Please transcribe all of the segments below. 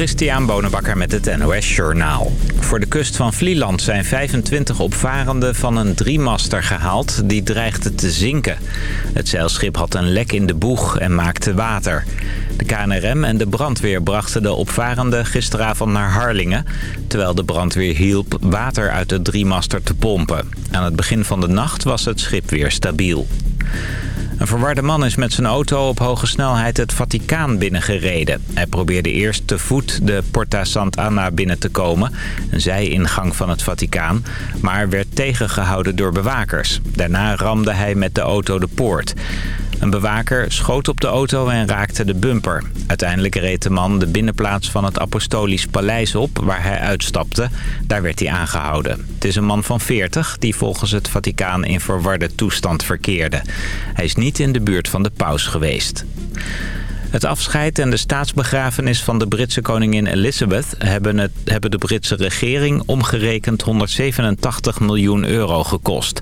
Christian Bonenbakker met het NOS Journaal. Voor de kust van Vlieland zijn 25 opvarenden van een driemaster gehaald die dreigde te zinken. Het zeilschip had een lek in de boeg en maakte water. De KNRM en de brandweer brachten de opvarenden gisteravond naar Harlingen... terwijl de brandweer hielp water uit de driemaster te pompen. Aan het begin van de nacht was het schip weer stabiel. Een verwarde man is met zijn auto op hoge snelheid het Vaticaan binnengereden. Hij probeerde eerst te voet de Porta Sant'Anna binnen te komen, een zijingang van het Vaticaan, maar werd tegengehouden door bewakers. Daarna ramde hij met de auto de poort. Een bewaker schoot op de auto en raakte de bumper. Uiteindelijk reed de man de binnenplaats van het Apostolisch Paleis op waar hij uitstapte. Daar werd hij aangehouden. Het is een man van 40 die volgens het Vaticaan in verwarde toestand verkeerde. Hij is niet in de buurt van de paus geweest. Het afscheid en de staatsbegrafenis van de Britse koningin Elizabeth... hebben, het, hebben de Britse regering omgerekend 187 miljoen euro gekost.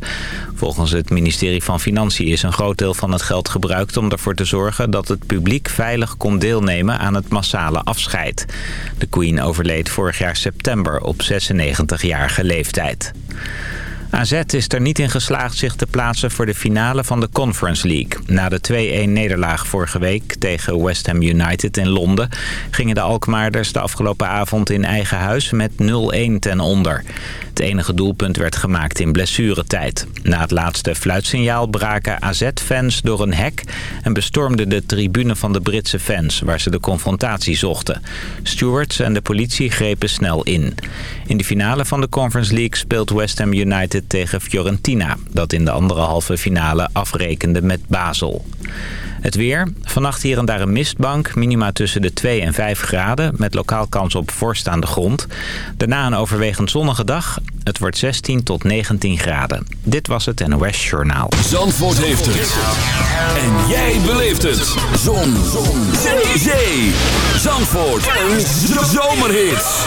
Volgens het ministerie van Financiën is een groot deel van het geld gebruikt... om ervoor te zorgen dat het publiek veilig kon deelnemen aan het massale afscheid. De queen overleed vorig jaar september op 96-jarige leeftijd. AZ is er niet in geslaagd zich te plaatsen voor de finale van de Conference League. Na de 2-1-nederlaag vorige week tegen West Ham United in Londen... gingen de Alkmaarders de afgelopen avond in eigen huis met 0-1 ten onder. Het enige doelpunt werd gemaakt in blessuretijd. Na het laatste fluitsignaal braken AZ-fans door een hek... en bestormden de tribune van de Britse fans, waar ze de confrontatie zochten. Stewards en de politie grepen snel in. In de finale van de Conference League speelt West Ham United tegen Fiorentina... dat in de andere halve finale afrekende met Basel. Het weer. Vannacht hier en daar een mistbank. Minima tussen de 2 en 5 graden. Met lokaal kans op vorst aan de grond. Daarna een overwegend zonnige dag. Het wordt 16 tot 19 graden. Dit was het NOS Journaal. Zandvoort heeft het. En jij beleeft het. Zon. Zon. Zee. Zandvoort. Een zomerhit.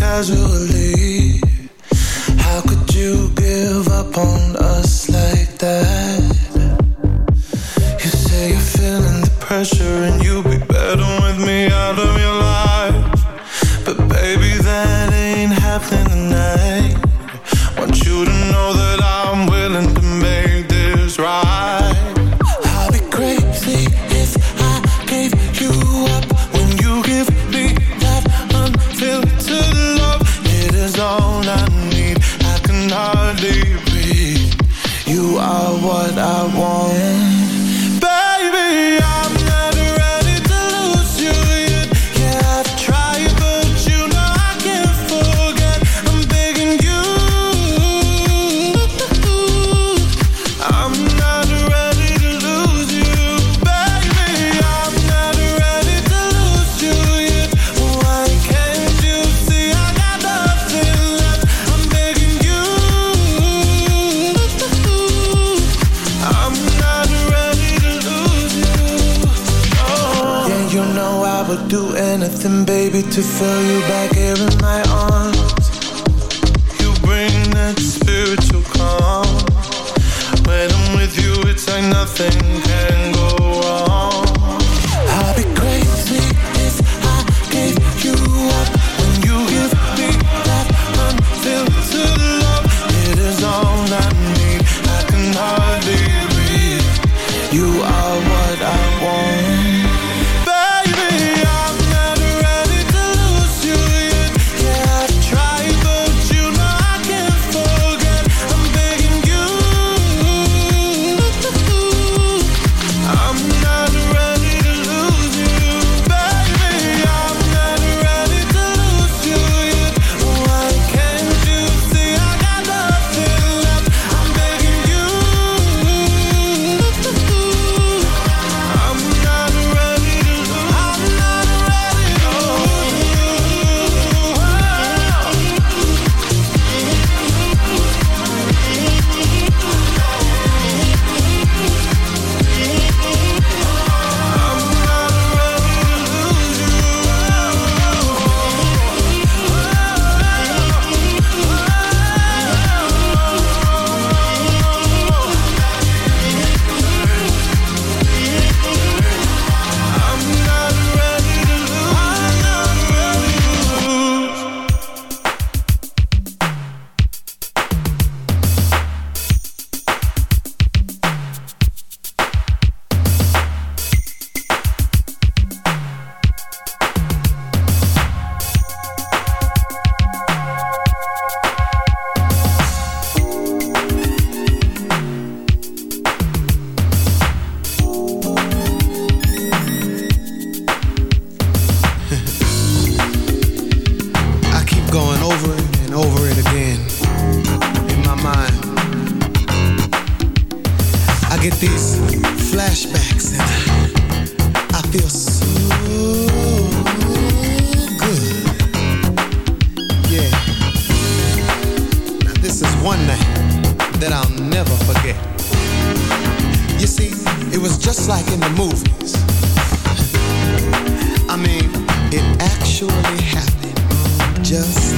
casually. How could you give up on us?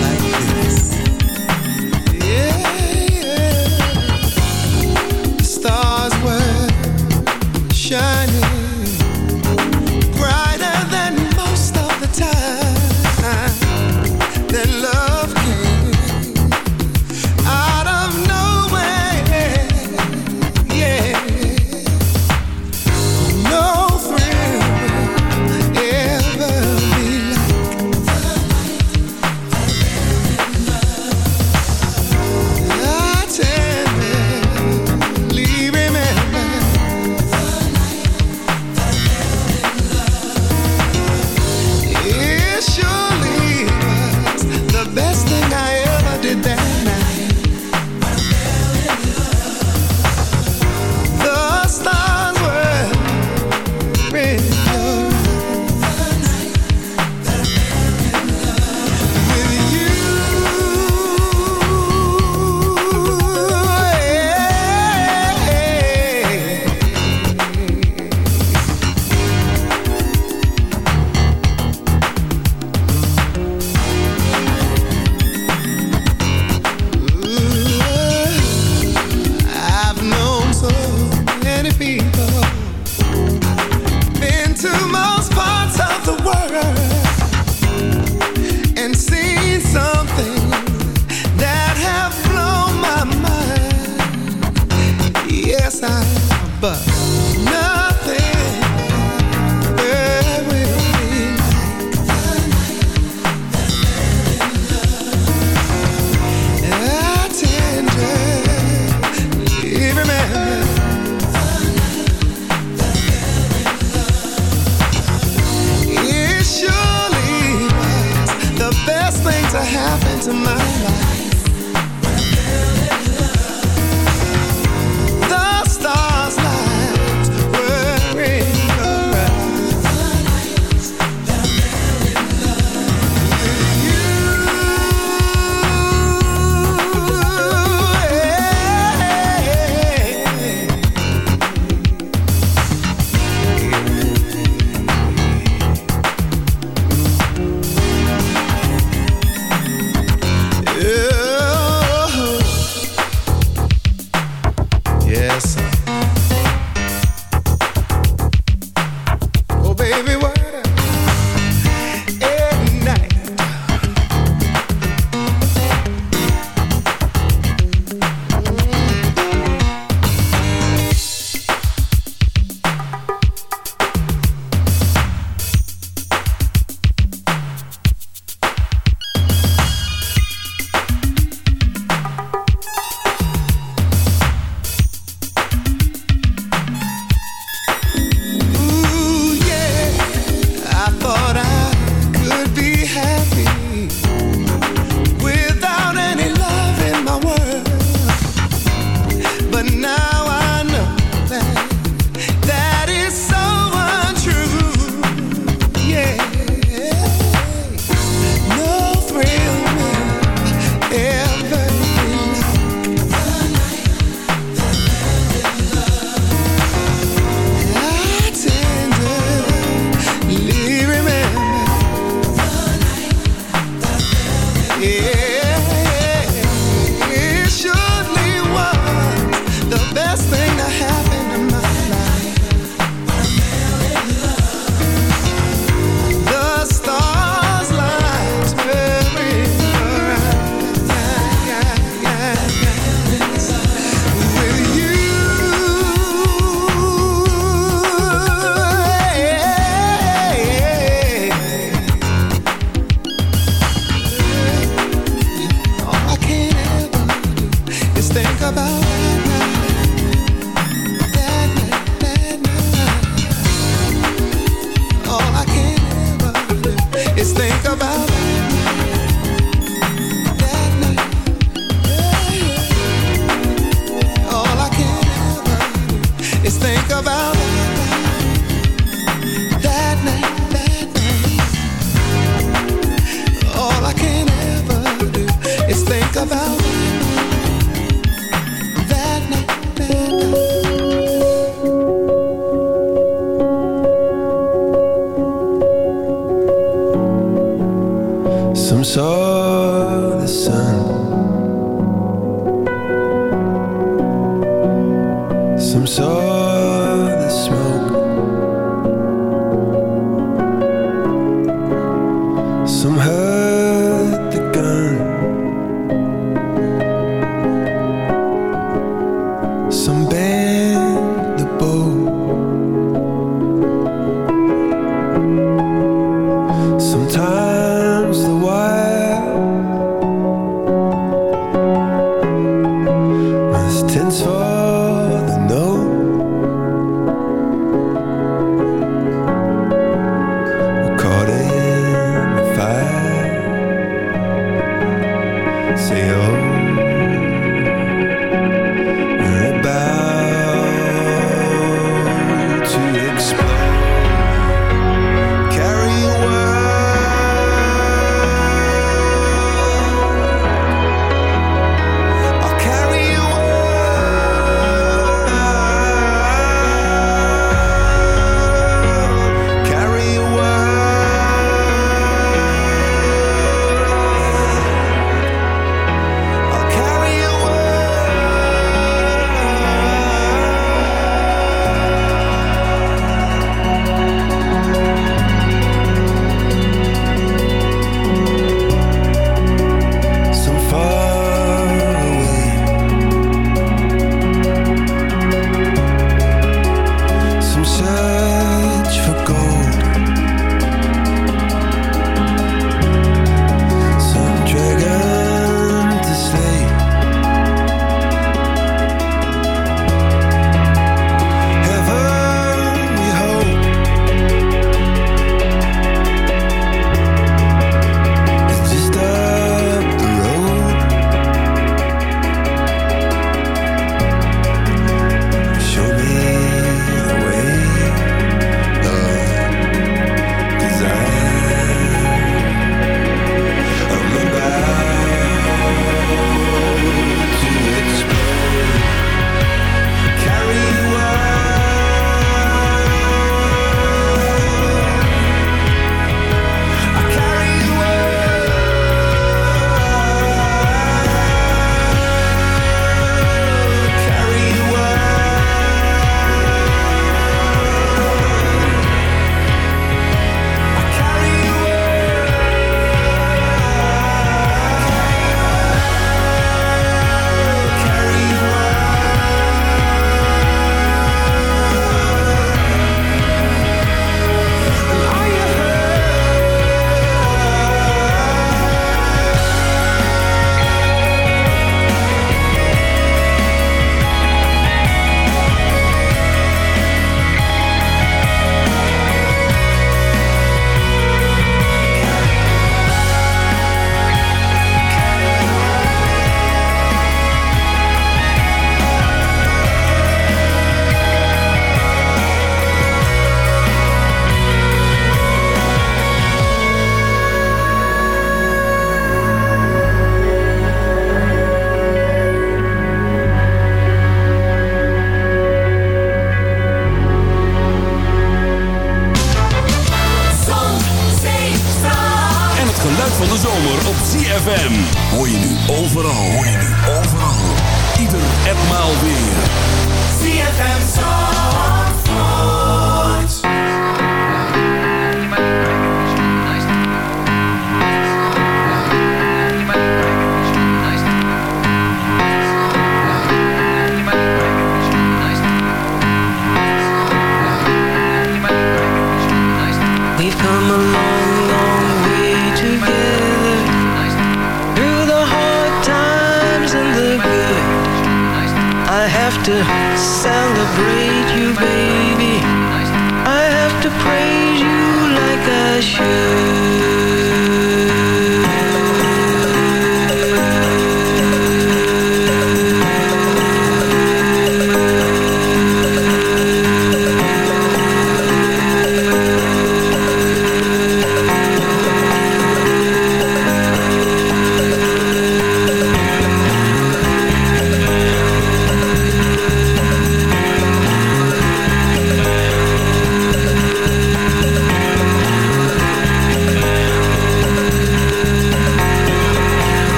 like this. Yeah.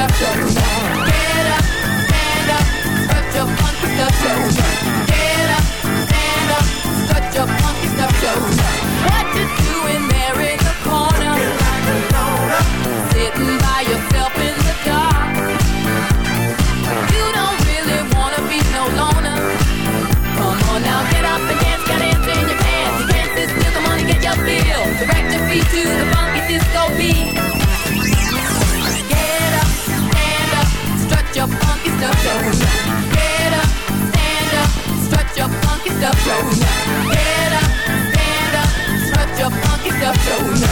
up your é show.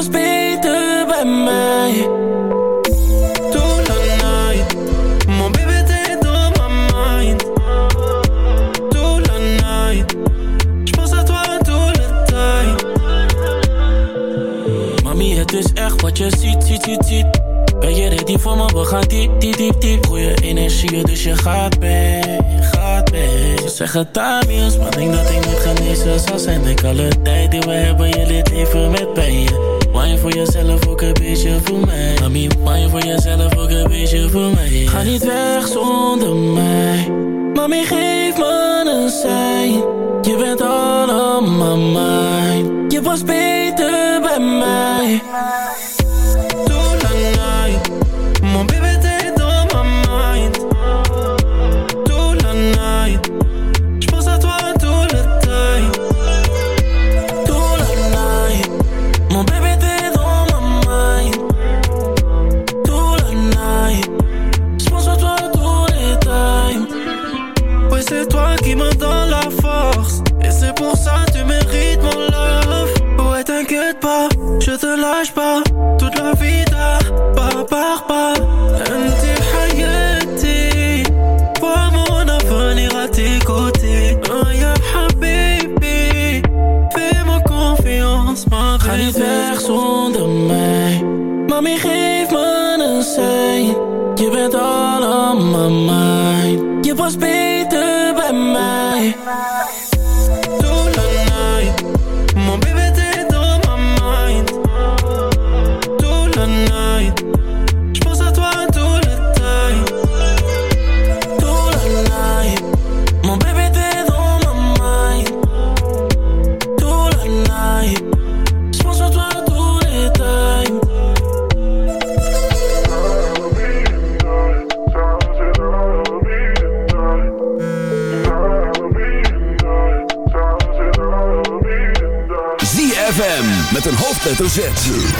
was beter bij mij. Night, mind. Night. Mami, het is echt wat je ziet, ziet, ziet, ziet. Ben je ready voor me? We gaan diep, diep, diep, diep. Goeie energie, dus je gaat mee, gaat mee. Ze zeggen is, maar denk dat ik niet genezen zal zijn. Denk alle tijd we hebben, je leert even met pijn. Maai voor jezelf ook een beetje voor mij. Mami, je voor jezelf ook een beetje voor mij. Ga niet weg zonder mij. Mami, geef me een sein Je bent allemaal mijn Je was beter bij mij. hoofdletter